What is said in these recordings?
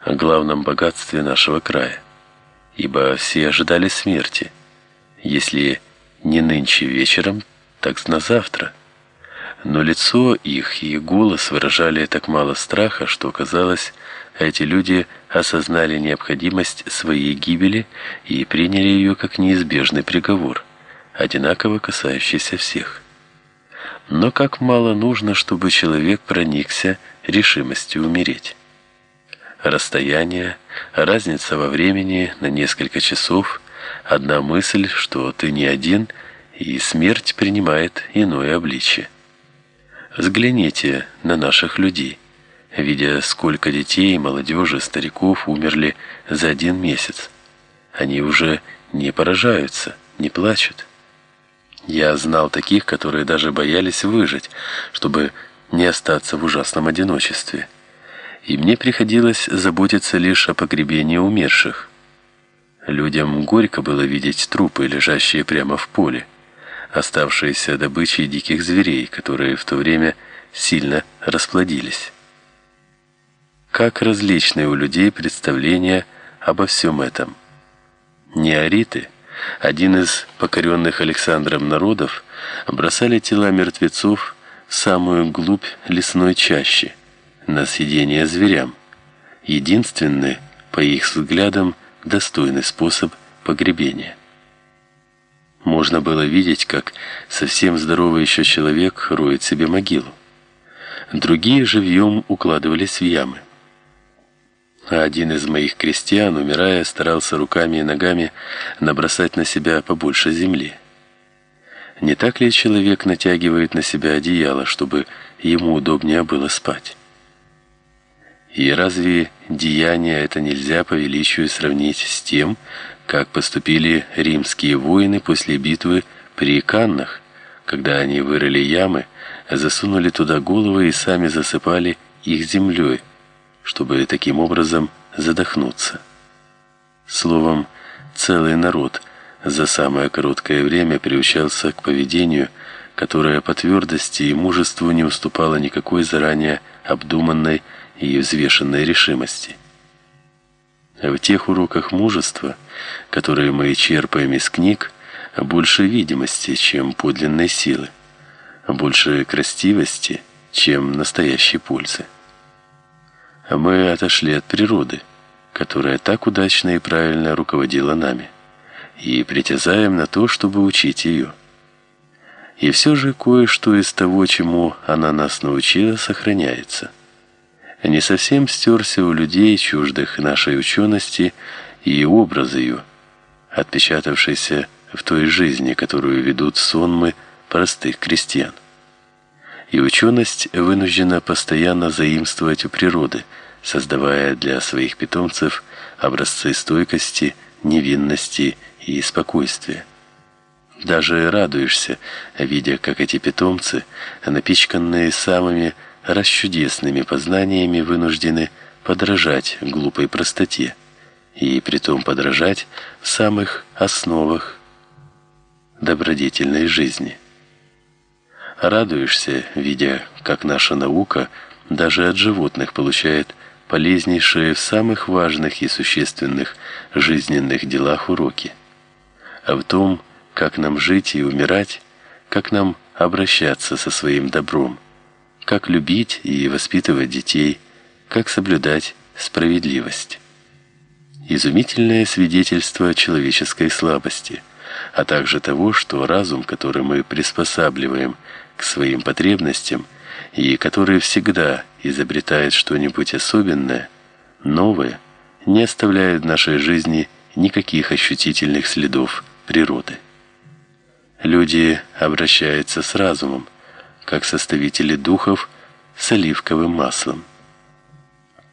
о главном богатстве нашего края, ибо все ожидали смерти, если не нынче вечером, так на завтра. Но лицо их и голос выражали так мало страха, что казалось, эти люди осознали необходимость своей гибели и приняли ее как неизбежный приговор, одинаково касающийся всех. Но как мало нужно, чтобы человек проникся решимостью умереть. Расстояние, разница во времени на несколько часов, одна мысль, что ты не один, и смерть принимает иное обличие. Взгляните на наших людей, видя, сколько детей, молодежи, стариков умерли за один месяц. Они уже не поражаются, не плачут. Я знал таких, которые даже боялись выжить, чтобы не остаться в ужасном одиночестве. И мне приходилось заботиться лишь о погребении умерших. Людям горько было видеть трупы, лежащие прямо в поле, оставшиеся добычей диких зверей, которые в то время сильно расплодились. Как различны у людей представления обо всем этом. Неориты – один из покоренных Александром народов, бросали тела мертвецов в самую глубь лесной чащи, на съедение зверям. Единственный, по их взглядам, достойный способ погребения. Можно было видеть, как совсем здоровый еще человек роет себе могилу. Другие живьем укладывались в ямы а один из моих крестьян, умирая, старался руками и ногами набросать на себя побольше земли. Не так ли человек натягивает на себя одеяло, чтобы ему удобнее было спать? И разве деяние это нельзя по величию сравнить с тем, как поступили римские воины после битвы при Каннах, когда они вырыли ямы, засунули туда головы и сами засыпали их землей, чтобы таким образом задохнуться. Словом, целый народ за самое короткое время приучался к поведению, которое по твердости и мужеству не уступало никакой заранее обдуманной и взвешенной решимости. В тех уроках мужества, которые мы черпаем из книг, больше видимости, чем подлинной силы, больше красивости, чем настоящей пользы. Мы отошли от природы, которая так удачно и правильно руководила нами, и притязаем на то, чтобы учить ее. И все же кое-что из того, чему она нас научила, сохраняется. Не совсем стерся у людей, чуждых нашей учености, и образ ее, отпечатавшийся в той жизни, которую ведут сонмы простых крестьян и ученость вынуждена постоянно заимствовать у природы, создавая для своих питомцев образцы стойкости, невинности и спокойствия. Даже радуешься, видя, как эти питомцы, напичканные самыми расчудесными познаниями, вынуждены подражать глупой простоте, и притом подражать в самых основах добродетельной жизни. Радуешься, видя, как наша наука даже от животных получает полезнейшие в самых важных и существенных жизненных делах уроки. А в том, как нам жить и умирать, как нам обращаться со своим добром, как любить и воспитывать детей, как соблюдать справедливость. Изумительное свидетельство человеческой слабости, а также того, что разум, который мы приспосабливаем к своим потребностям и который всегда изобретает что-нибудь особенное, новое, не оставляет в нашей жизни никаких ощутительных следов природы. Люди обращаются с разумом, как составители духов с оливковым маслом.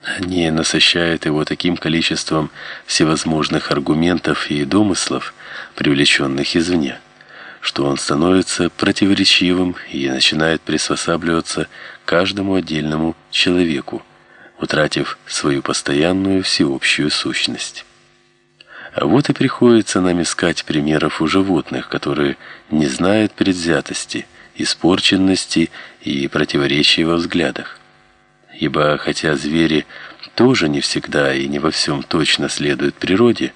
Они насыщают его таким количеством всевозможных аргументов и домыслов, привлеченных извне что он становится противоречивым и начинает приспосабливаться каждому отдельному человеку, утратив свою постоянную всеобщую сущность. А вот и приходится нам искать примеров у животных, которые не знают предвзятости, испорченности и противоречий во взглядах. Ибо хотя звери тоже не всегда и не во всем точно следует природе,